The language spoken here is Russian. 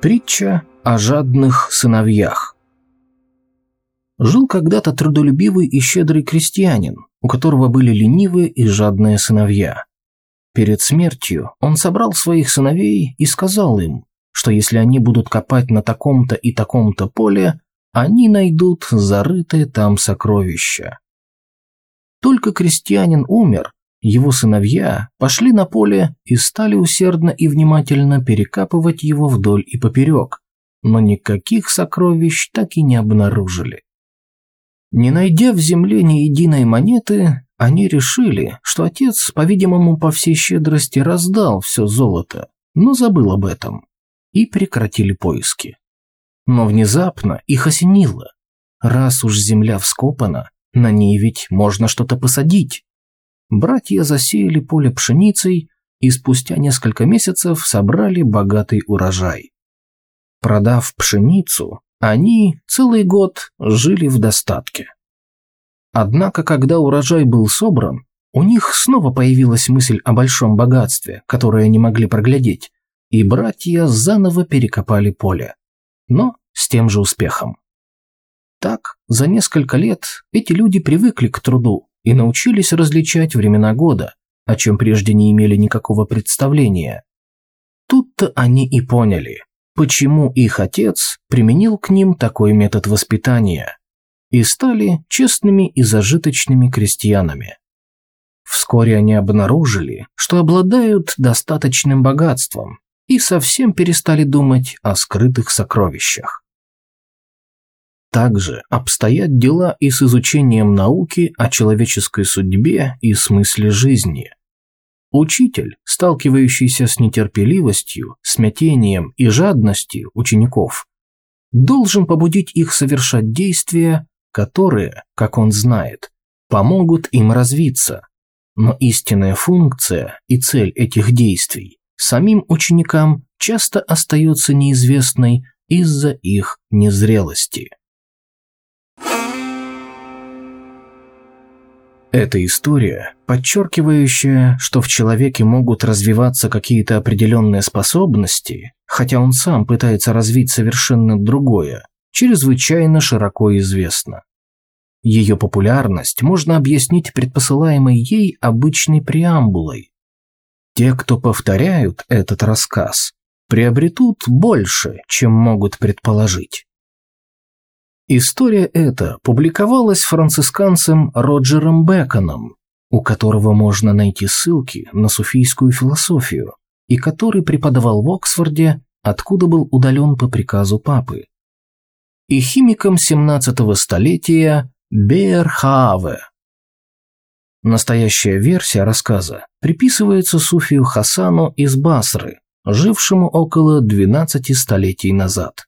Притча о жадных сыновьях. Жил когда-то трудолюбивый и щедрый крестьянин, у которого были ленивые и жадные сыновья. Перед смертью он собрал своих сыновей и сказал им, что если они будут копать на таком-то и таком-то поле, они найдут зарытые там сокровища. Только крестьянин умер, его сыновья пошли на поле и стали усердно и внимательно перекапывать его вдоль и поперек, но никаких сокровищ так и не обнаружили. Не найдя в земле ни единой монеты, они решили, что отец, по-видимому, по всей щедрости раздал все золото, но забыл об этом, и прекратили поиски. Но внезапно их осенило. Раз уж земля вскопана, на ней ведь можно что-то посадить. Братья засеяли поле пшеницей и спустя несколько месяцев собрали богатый урожай. Продав пшеницу, они целый год жили в достатке. Однако, когда урожай был собран, у них снова появилась мысль о большом богатстве, которое они могли проглядеть, и братья заново перекопали поле. Но с тем же успехом. Так, за несколько лет эти люди привыкли к труду, и научились различать времена года, о чем прежде не имели никакого представления. Тут-то они и поняли, почему их отец применил к ним такой метод воспитания и стали честными и зажиточными крестьянами. Вскоре они обнаружили, что обладают достаточным богатством и совсем перестали думать о скрытых сокровищах. Также обстоят дела и с изучением науки о человеческой судьбе и смысле жизни. Учитель, сталкивающийся с нетерпеливостью, смятением и жадностью учеников, должен побудить их совершать действия, которые, как он знает, помогут им развиться. Но истинная функция и цель этих действий самим ученикам часто остается неизвестной из-за их незрелости. Эта история, подчеркивающая, что в человеке могут развиваться какие-то определенные способности, хотя он сам пытается развить совершенно другое, чрезвычайно широко известна. Ее популярность можно объяснить предпосылаемой ей обычной преамбулой. Те, кто повторяют этот рассказ, приобретут больше, чем могут предположить. История эта публиковалась францисканцем Роджером Беконом, у которого можно найти ссылки на суфийскую философию, и который преподавал в Оксфорде, откуда был удален по приказу папы. И химиком 17-го столетия Бейерхааве. Настоящая версия рассказа приписывается суфию Хасану из Басры, жившему около 12 столетий назад.